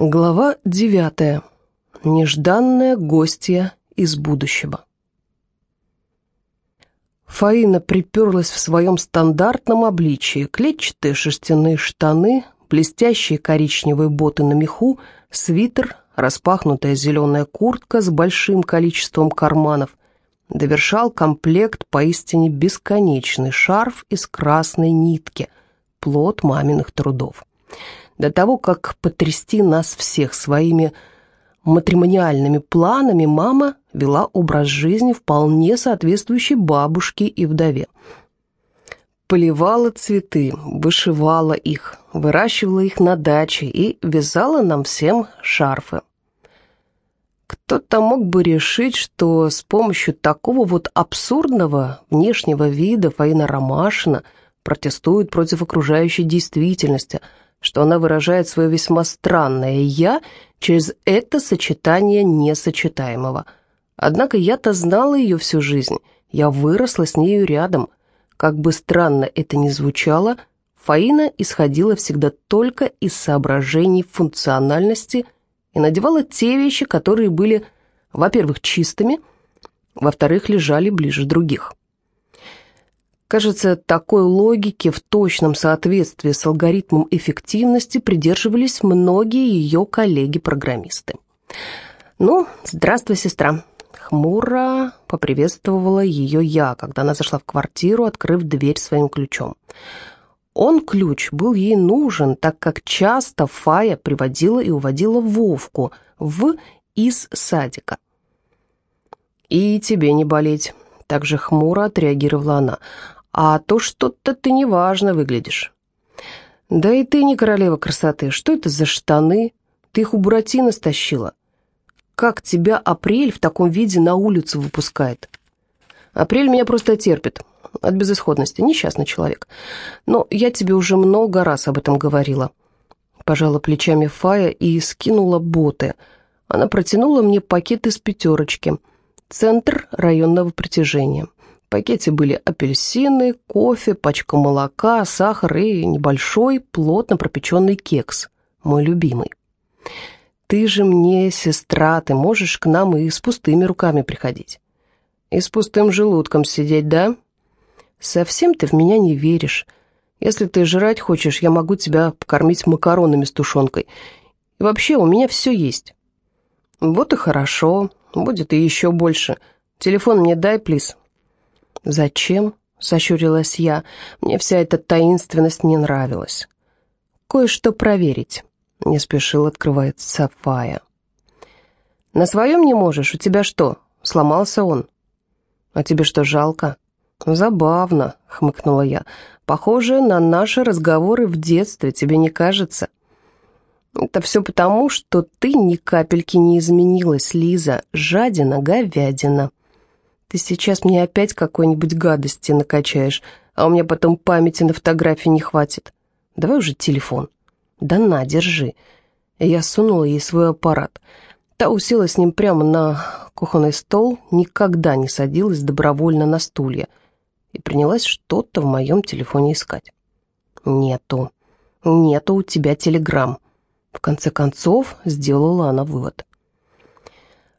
Глава девятая. Нежданная гостья из будущего. Фаина приперлась в своем стандартном обличии. Клетчатые шерстяные штаны, блестящие коричневые боты на меху, свитер, распахнутая зеленая куртка с большим количеством карманов. Довершал комплект поистине бесконечный шарф из красной нитки, плод маминых трудов. До того, как потрясти нас всех своими матримониальными планами, мама вела образ жизни вполне соответствующий бабушке и вдове. Поливала цветы, вышивала их, выращивала их на даче и вязала нам всем шарфы. Кто-то мог бы решить, что с помощью такого вот абсурдного внешнего вида Фаина Ромашина протестует против окружающей действительности – что она выражает свое весьма странное «я» через это сочетание несочетаемого. Однако я-то знала ее всю жизнь, я выросла с нею рядом. Как бы странно это ни звучало, Фаина исходила всегда только из соображений функциональности и надевала те вещи, которые были, во-первых, чистыми, во-вторых, лежали ближе других. Кажется, такой логики в точном соответствии с алгоритмом эффективности придерживались многие ее коллеги-программисты. «Ну, здравствуй, сестра!» Хмуро поприветствовала ее я, когда она зашла в квартиру, открыв дверь своим ключом. Он, ключ, был ей нужен, так как часто Фая приводила и уводила Вовку в из садика. «И тебе не болеть», — также хмуро отреагировала она а то что-то ты неважно выглядишь. Да и ты не королева красоты. Что это за штаны? Ты их у Буратино стащила. Как тебя апрель в таком виде на улицу выпускает? Апрель меня просто терпит. От безысходности. Несчастный человек. Но я тебе уже много раз об этом говорила. Пожала плечами Фая и скинула боты. Она протянула мне пакет из пятерочки. Центр районного притяжения. В пакете были апельсины, кофе, пачка молока, сахар и небольшой, плотно пропеченный кекс, мой любимый. «Ты же мне сестра, ты можешь к нам и с пустыми руками приходить. И с пустым желудком сидеть, да? Совсем ты в меня не веришь. Если ты жрать хочешь, я могу тебя покормить макаронами с тушенкой. И вообще у меня все есть». «Вот и хорошо, будет и еще больше. Телефон мне дай, плиз, «Зачем?» — сощурилась я. Мне вся эта таинственность не нравилась. «Кое-что проверить», — не спешил открывать Сафая. «На своем не можешь? У тебя что, сломался он?» «А тебе что, жалко?» «Забавно», — хмыкнула я. «Похоже на наши разговоры в детстве, тебе не кажется?» «Это все потому, что ты ни капельки не изменилась, Лиза, жадина-говядина». Ты сейчас мне опять какой-нибудь гадости накачаешь, а у меня потом памяти на фотографии не хватит. Давай уже телефон. Да на, держи. Я сунула ей свой аппарат. Та усела с ним прямо на кухонный стол, никогда не садилась добровольно на стулья и принялась что-то в моем телефоне искать. Нету. Нету у тебя телеграмм. В конце концов, сделала она вывод.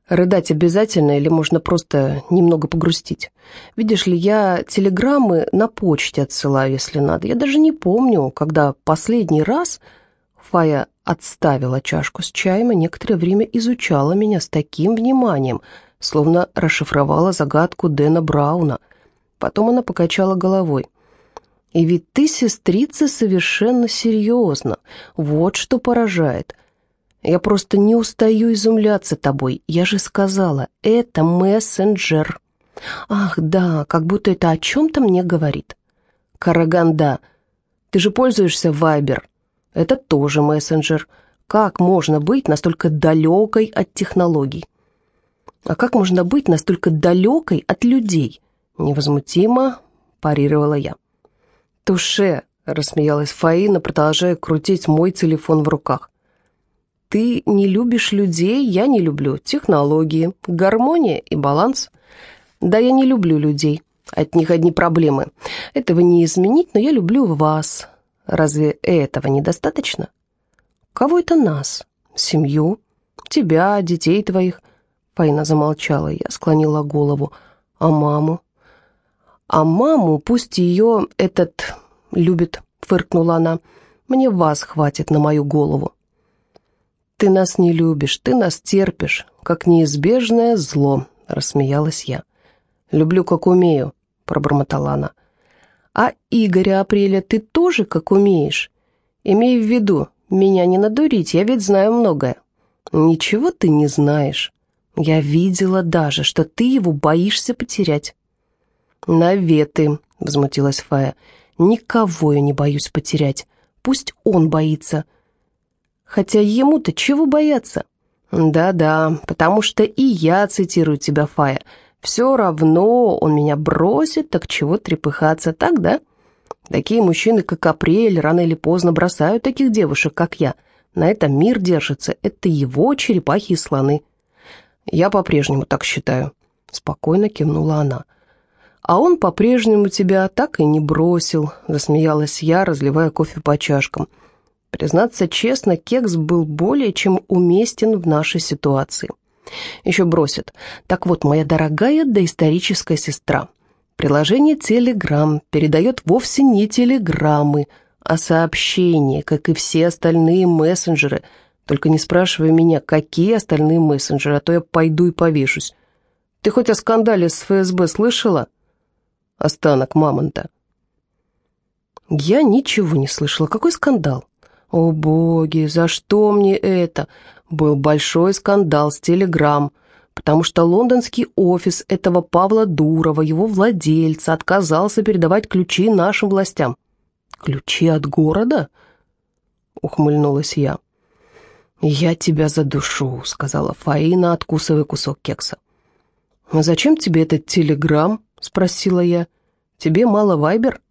Рыдать обязательно или можно просто немного погрустить? Видишь ли, я телеграммы на почте отсылаю, если надо. Я даже не помню, когда последний раз Фая отставила чашку с чаем и некоторое время изучала меня с таким вниманием, словно расшифровала загадку Дэна Брауна. Потом она покачала головой. «И ведь ты, сестрица, совершенно серьезно. Вот что поражает. Я просто не устаю изумляться тобой. Я же сказала, это мессенджер. Ах, да, как будто это о чем-то мне говорит. Караганда, ты же пользуешься Вайбер. Это тоже мессенджер. Как можно быть настолько далекой от технологий? А как можно быть настолько далекой от людей? Невозмутимо парировала я. Туше, рассмеялась Фаина, продолжая крутить мой телефон в руках. Ты не любишь людей, я не люблю. Технологии, гармония и баланс. Да, я не люблю людей. От них одни проблемы. Этого не изменить, но я люблю вас. Разве этого недостаточно? Кого это нас? Семью? Тебя, детей твоих?» Фаина замолчала, я склонила голову. «А маму?» «А маму пусть ее этот любит», — фыркнула она. «Мне вас хватит на мою голову». «Ты нас не любишь, ты нас терпишь, как неизбежное зло», — рассмеялась я. «Люблю, как умею», — пробормотала она. «А Игоря Апреля ты тоже как умеешь? Имей в виду, меня не надурить, я ведь знаю многое». «Ничего ты не знаешь. Я видела даже, что ты его боишься потерять». «Наветы», — взмутилась Фая. «Никого я не боюсь потерять. Пусть он боится». «Хотя ему-то чего бояться?» «Да-да, потому что и я цитирую тебя, Фая. Все равно он меня бросит, так чего трепыхаться, так, да? Такие мужчины, как Апрель, рано или поздно бросают таких девушек, как я. На этом мир держится, это его черепахи и слоны». «Я по-прежнему так считаю», — спокойно кивнула она. «А он по-прежнему тебя так и не бросил», — засмеялась я, разливая кофе по чашкам. Признаться честно, кекс был более чем уместен в нашей ситуации. Еще бросит. Так вот, моя дорогая доисторическая сестра. Приложение Telegram передает вовсе не телеграммы, а сообщения, как и все остальные мессенджеры. Только не спрашивай меня, какие остальные мессенджеры, а то я пойду и повешусь. Ты хоть о скандале с ФСБ слышала?» останок мамонта. Я ничего не слышала. Какой скандал? О, боги, за что мне это? Был большой скандал с Телеграм, потому что лондонский офис этого Павла Дурова, его владельца, отказался передавать ключи нашим властям. «Ключи от города?» — ухмыльнулась я. «Я тебя задушу», — сказала Фаина, откусывая кусок кекса. «А зачем тебе этот телеграмм?» — спросила я. «Тебе мало вайбер?»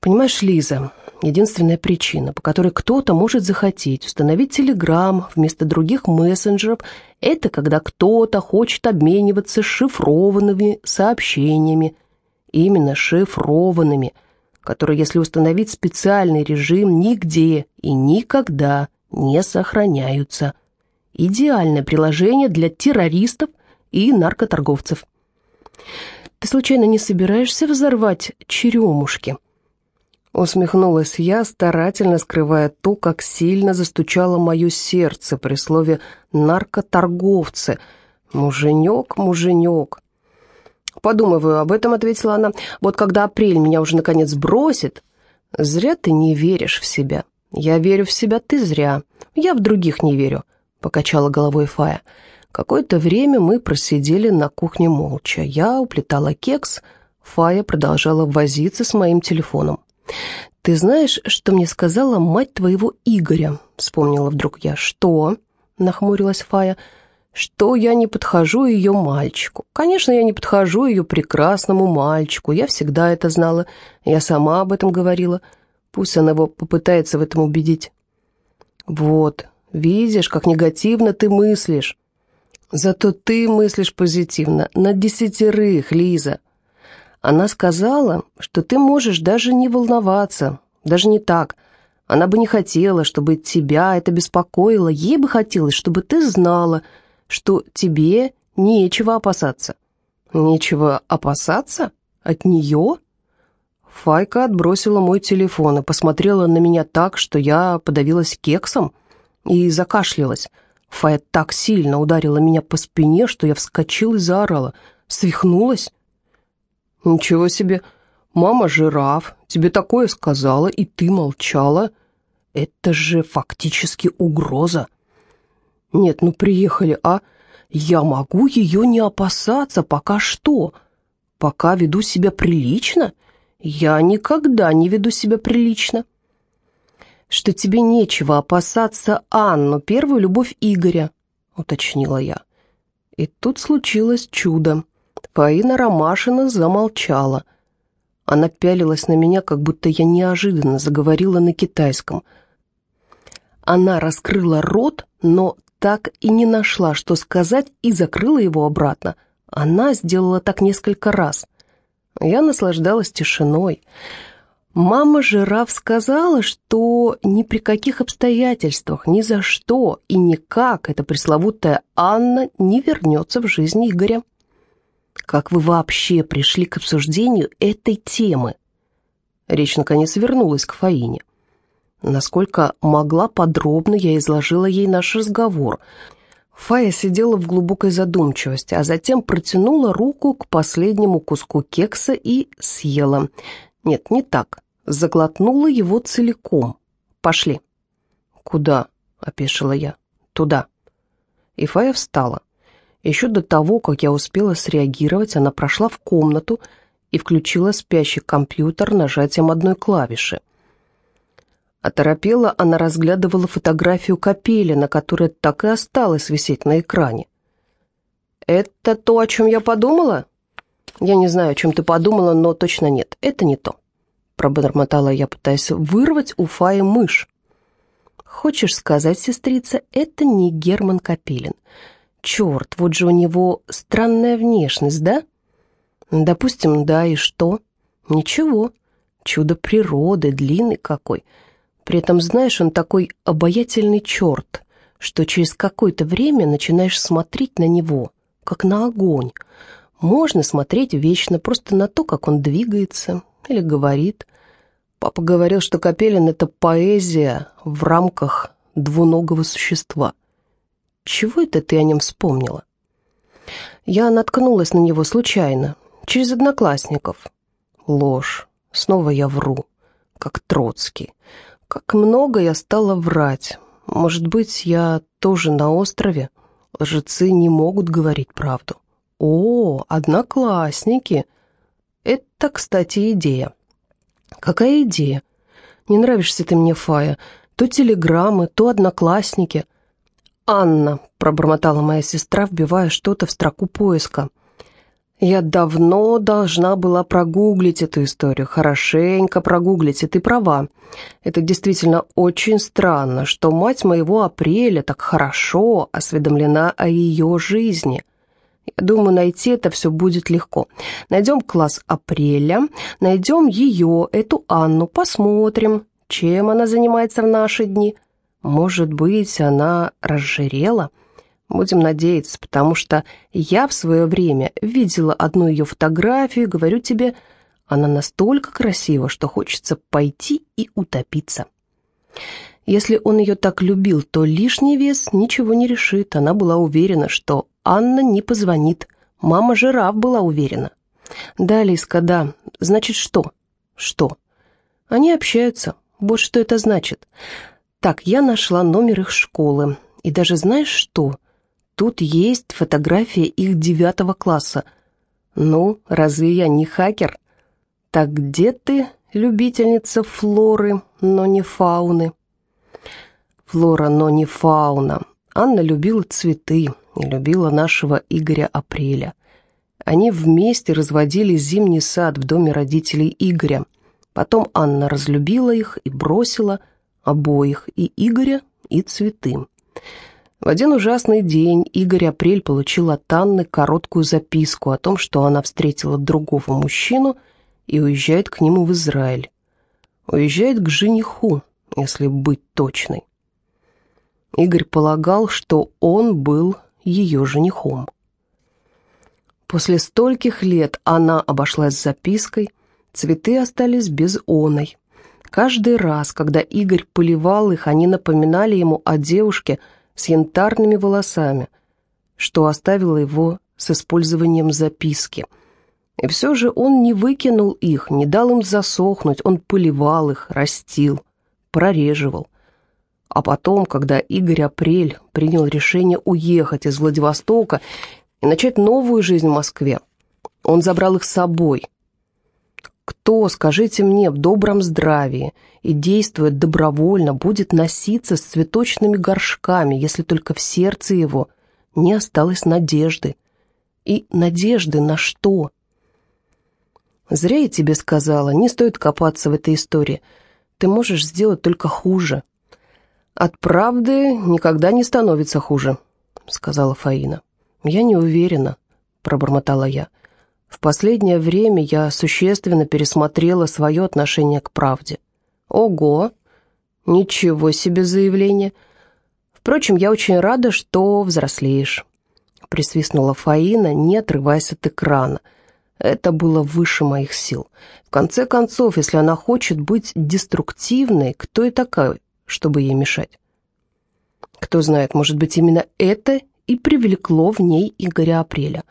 «Понимаешь, Лиза, единственная причина, по которой кто-то может захотеть установить Телеграм вместо других мессенджеров, это когда кто-то хочет обмениваться шифрованными сообщениями. Именно шифрованными, которые, если установить специальный режим, нигде и никогда не сохраняются. Идеальное приложение для террористов и наркоторговцев. Ты случайно не собираешься взорвать черемушки?» Усмехнулась я, старательно скрывая то, как сильно застучало мое сердце при слове «наркоторговцы». «Муженек, муженек». «Подумываю об этом», — ответила она. «Вот когда апрель меня уже наконец бросит...» «Зря ты не веришь в себя». «Я верю в себя, ты зря. Я в других не верю», — покачала головой Фая. Какое-то время мы просидели на кухне молча. Я уплетала кекс, Фая продолжала возиться с моим телефоном. «Ты знаешь, что мне сказала мать твоего Игоря?» — вспомнила вдруг я. «Что?» — нахмурилась Фая. «Что я не подхожу ее мальчику. Конечно, я не подхожу ее прекрасному мальчику. Я всегда это знала. Я сама об этом говорила. Пусть она его попытается в этом убедить». «Вот, видишь, как негативно ты мыслишь». Зато ты мыслишь позитивно. На десятерых, Лиза. Она сказала, что ты можешь даже не волноваться. Даже не так. Она бы не хотела, чтобы тебя это беспокоило. Ей бы хотелось, чтобы ты знала, что тебе нечего опасаться. Нечего опасаться? От нее? Файка отбросила мой телефон и посмотрела на меня так, что я подавилась кексом и закашлялась. Фая так сильно ударила меня по спине, что я вскочил и заорала. Свихнулась? Ничего себе, мама жираф, тебе такое сказала, и ты молчала. Это же фактически угроза. Нет, ну приехали, а? Я могу ее не опасаться, пока что. Пока веду себя прилично. Я никогда не веду себя прилично что тебе нечего опасаться Анну, первую любовь Игоря», — уточнила я. И тут случилось чудо. Фаина Ромашина замолчала. Она пялилась на меня, как будто я неожиданно заговорила на китайском. Она раскрыла рот, но так и не нашла, что сказать, и закрыла его обратно. Она сделала так несколько раз. Я наслаждалась тишиной. Мама жираф сказала, что ни при каких обстоятельствах, ни за что и никак эта пресловутая Анна не вернется в жизнь Игоря. Как вы вообще пришли к обсуждению этой темы? Речь наконец вернулась к Фаине. Насколько могла, подробно я изложила ей наш разговор. Фая сидела в глубокой задумчивости, а затем протянула руку к последнему куску кекса и съела. Нет, не так заглотнула его целиком. «Пошли». «Куда?» — опешила я. «Туда». И Фая встала. Еще до того, как я успела среагировать, она прошла в комнату и включила спящий компьютер нажатием одной клавиши. Оторопела, она разглядывала фотографию Капелина, которая так и осталась висеть на экране. «Это то, о чем я подумала?» «Я не знаю, о чем ты подумала, но точно нет, это не то» пробормотала я, пытаясь вырвать у Фаи мышь. «Хочешь сказать, сестрица, это не Герман Капелин? Черт, вот же у него странная внешность, да?» «Допустим, да, и что?» «Ничего. Чудо природы, длинный какой. При этом, знаешь, он такой обаятельный черт, что через какое-то время начинаешь смотреть на него, как на огонь. Можно смотреть вечно просто на то, как он двигается, или говорит. Папа говорил, что Капелин — это поэзия в рамках двуногого существа. Чего это ты о нем вспомнила? Я наткнулась на него случайно, через одноклассников. Ложь. Снова я вру, как Троцкий. Как много я стала врать. Может быть, я тоже на острове? Лжецы не могут говорить правду. О, одноклассники! Это, кстати, идея. Какая идея? Не нравишься ты мне, Фая. То телеграммы, то одноклассники. Анна, пробормотала моя сестра, вбивая что-то в строку поиска. Я давно должна была прогуглить эту историю, хорошенько прогуглить, и ты права. Это действительно очень странно, что мать моего апреля так хорошо осведомлена о ее жизни — я думаю, найти это все будет легко. Найдем класс апреля, найдем ее, эту Анну, посмотрим, чем она занимается в наши дни. Может быть, она разжирела? Будем надеяться, потому что я в свое время видела одну ее фотографию, говорю тебе, она настолько красива, что хочется пойти и утопиться. Если он ее так любил, то лишний вес ничего не решит. Она была уверена, что Анна не позвонит. Мама жираф была уверена. Да, Лиска, да. Значит, что? Что? Они общаются. Вот что это значит. Так, я нашла номер их школы. И даже знаешь что? Тут есть фотография их девятого класса. Ну, разве я не хакер? Так где ты, любительница флоры, но не фауны? Флора, но не фауна. Анна любила цветы, и любила нашего Игоря Апреля. Они вместе разводили зимний сад в доме родителей Игоря. Потом Анна разлюбила их и бросила обоих, и Игоря, и цветы. В один ужасный день Игорь Апрель получил от Анны короткую записку о том, что она встретила другого мужчину и уезжает к нему в Израиль. Уезжает к жениху, если быть точной. Игорь полагал, что он был ее женихом. После стольких лет она обошлась запиской, цветы остались без оной. Каждый раз, когда Игорь поливал их, они напоминали ему о девушке с янтарными волосами, что оставила его с использованием записки. И все же он не выкинул их, не дал им засохнуть, он поливал их, растил, прореживал. А потом, когда Игорь Апрель принял решение уехать из Владивостока и начать новую жизнь в Москве, он забрал их с собой. Кто, скажите мне, в добром здравии и действуя добровольно, будет носиться с цветочными горшками, если только в сердце его не осталось надежды? И надежды на что? Зря я тебе сказала, не стоит копаться в этой истории. Ты можешь сделать только хуже. «От правды никогда не становится хуже», — сказала Фаина. «Я не уверена», — пробормотала я. В последнее время я существенно пересмотрела свое отношение к правде. Ого! Ничего себе заявление! Впрочем, я очень рада, что взрослеешь. Присвистнула Фаина, не отрываясь от экрана. Это было выше моих сил. В конце концов, если она хочет быть деструктивной, кто и такая, чтобы ей мешать? Кто знает, может быть, именно это и привлекло в ней Игоря Апреля.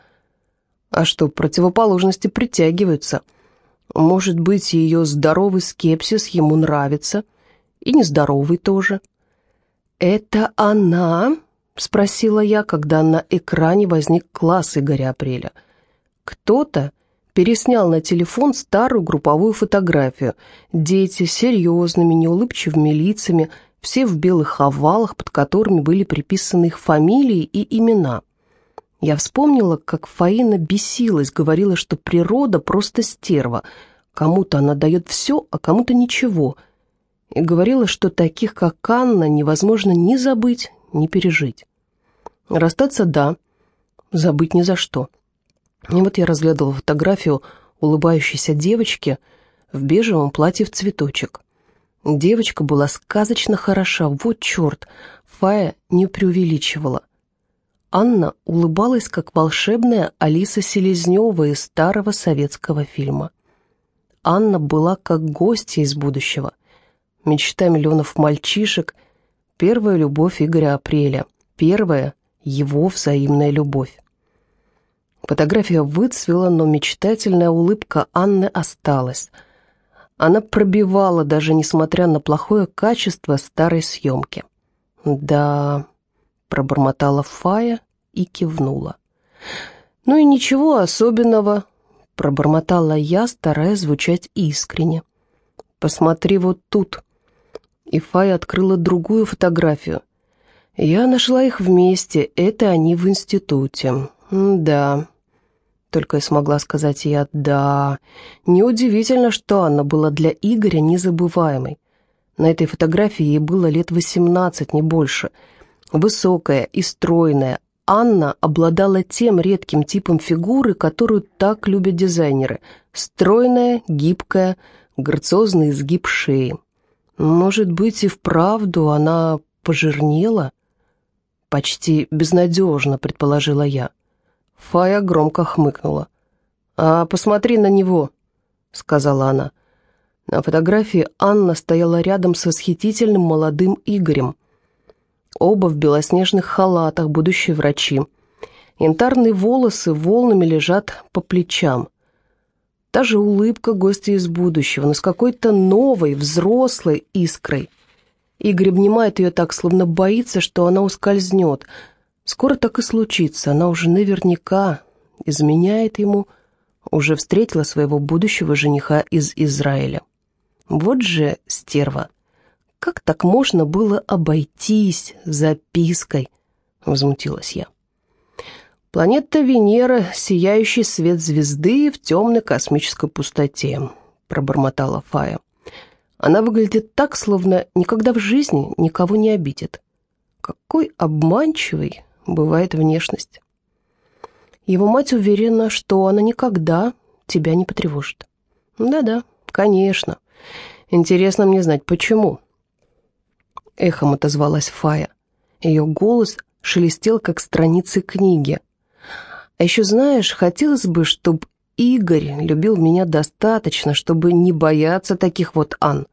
А что, противоположности притягиваются. Может быть, ее здоровый скепсис ему нравится, и нездоровый тоже. «Это она?» — спросила я, когда на экране возник класс Игоря Апреля. Кто-то переснял на телефон старую групповую фотографию. Дети с серьезными, неулыбчивыми лицами — все в белых овалах, под которыми были приписаны их фамилии и имена. Я вспомнила, как Фаина бесилась, говорила, что природа просто стерва. Кому-то она дает все, а кому-то ничего. И говорила, что таких, как Анна, невозможно ни забыть, ни пережить. Расстаться – да, забыть ни за что. И вот я разглядывала фотографию улыбающейся девочки в бежевом платье в цветочек. Девочка была сказочно хороша, вот черт, Фая не преувеличивала. Анна улыбалась, как волшебная Алиса Селезнева из старого советского фильма. Анна была как гостья из будущего. Мечта миллионов мальчишек, первая любовь Игоря Апреля, первая его взаимная любовь. Фотография выцвела, но мечтательная улыбка Анны осталась – она пробивала, даже несмотря на плохое качество старой съемки. «Да», — пробормотала Фая и кивнула. «Ну и ничего особенного», — пробормотала я, стараясь звучать искренне. «Посмотри вот тут». И Фая открыла другую фотографию. Я нашла их вместе, это они в институте. да, только и смогла сказать я «да». Неудивительно, что Анна была для Игоря незабываемой. На этой фотографии ей было лет 18, не больше. Высокая и стройная, Анна обладала тем редким типом фигуры, которую так любят дизайнеры. Стройная, гибкая, грациозный изгиб шеи. Может быть, и вправду она пожирнела? Почти безнадежно, предположила я. Фая громко хмыкнула. «А посмотри на него», — сказала она. На фотографии Анна стояла рядом с восхитительным молодым Игорем. Оба в белоснежных халатах, будущие врачи. Янтарные волосы волнами лежат по плечам. Та же улыбка гостя из будущего, но с какой-то новой, взрослой искрой. Игорь обнимает ее так, словно боится, что она ускользнет — Скоро так и случится, она уже наверняка изменяет ему, уже встретила своего будущего жениха из Израиля. Вот же стерва. Как так можно было обойтись запиской? Возмутилась я. Планета Венера, сияющий свет звезды в темной космической пустоте, пробормотала Фая. Она выглядит так, словно никогда в жизни никого не обидит. Какой обманчивый, бывает внешность. Его мать уверена, что она никогда тебя не потревожит. Да-да, конечно. Интересно мне знать, почему. Эхом отозвалась Фая. Ее голос шелестел, как страницы книги. А еще, знаешь, хотелось бы, чтобы Игорь любил меня достаточно, чтобы не бояться таких вот Ан.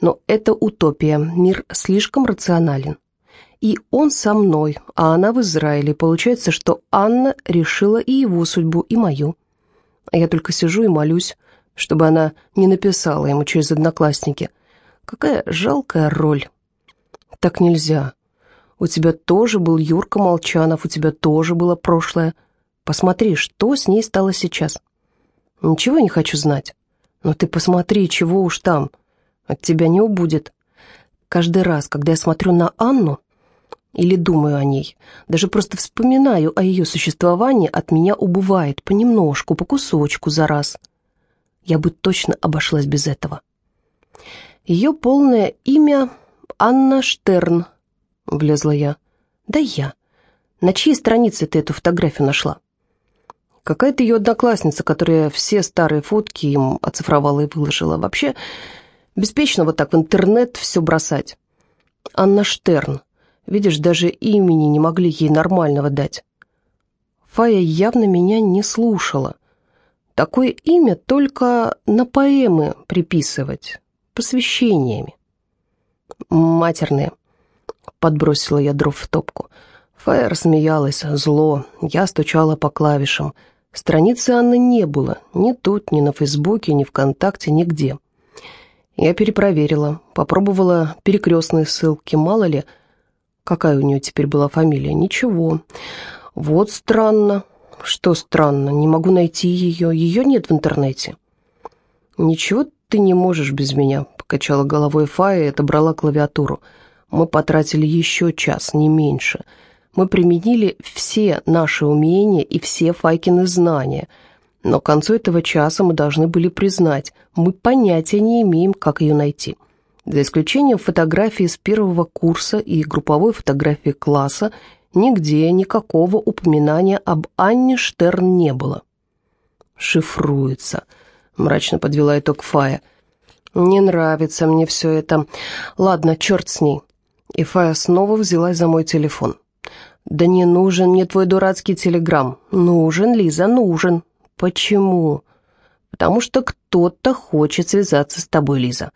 Но это утопия, мир слишком рационален. И он со мной, а она в Израиле. Получается, что Анна решила и его судьбу, и мою. А я только сижу и молюсь, чтобы она не написала ему через одноклассники. Какая жалкая роль. Так нельзя. У тебя тоже был Юрка Молчанов, у тебя тоже было прошлое. Посмотри, что с ней стало сейчас. Ничего не хочу знать. Но ты посмотри, чего уж там. От тебя не убудет. Каждый раз, когда я смотрю на Анну, или думаю о ней. Даже просто вспоминаю о ее существовании, от меня убывает понемножку, по кусочку за раз. Я бы точно обошлась без этого. Ее полное имя Анна Штерн, влезла я. Да я. На чьей странице ты эту фотографию нашла? Какая-то ее одноклассница, которая все старые фотки им оцифровала и выложила. Вообще, беспечно вот так в интернет все бросать. Анна Штерн. Видишь, даже имени не могли ей нормального дать. Фая явно меня не слушала. Такое имя только на поэмы приписывать, посвящениями. Матерные. Подбросила я дров в топку. Фая рассмеялась, зло. Я стучала по клавишам. Страницы Анны не было. Ни тут, ни на Фейсбуке, ни ВКонтакте, нигде. Я перепроверила, попробовала перекрестные ссылки, мало ли, какая у нее теперь была фамилия. Ничего. Вот странно. Что странно, не могу найти ее. Ее нет в интернете. Ничего ты не можешь без меня, покачала головой Фая и отобрала клавиатуру. Мы потратили еще час, не меньше. Мы применили все наши умения и все Файкины знания — но к концу этого часа мы должны были признать, мы понятия не имеем, как ее найти. За исключением фотографии с первого курса и групповой фотографии класса, нигде никакого упоминания об Анне Штерн не было. «Шифруется», — мрачно подвела итог Фая. «Не нравится мне все это. Ладно, черт с ней». И Фая снова взялась за мой телефон. «Да не нужен мне твой дурацкий телеграм. Нужен, Лиза, нужен. «Почему?» «Потому что кто-то хочет связаться с тобой, Лиза.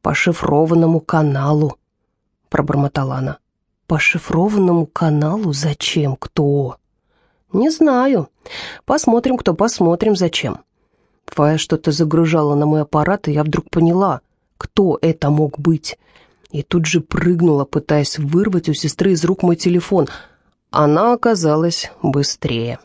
По шифрованному каналу», — пробормотала она. «По шифрованному каналу? Зачем? Кто?» «Не знаю. Посмотрим, кто, посмотрим, зачем». Фая что-то загружала на мой аппарат, и я вдруг поняла, кто это мог быть. И тут же прыгнула, пытаясь вырвать у сестры из рук мой телефон. Она оказалась быстрее.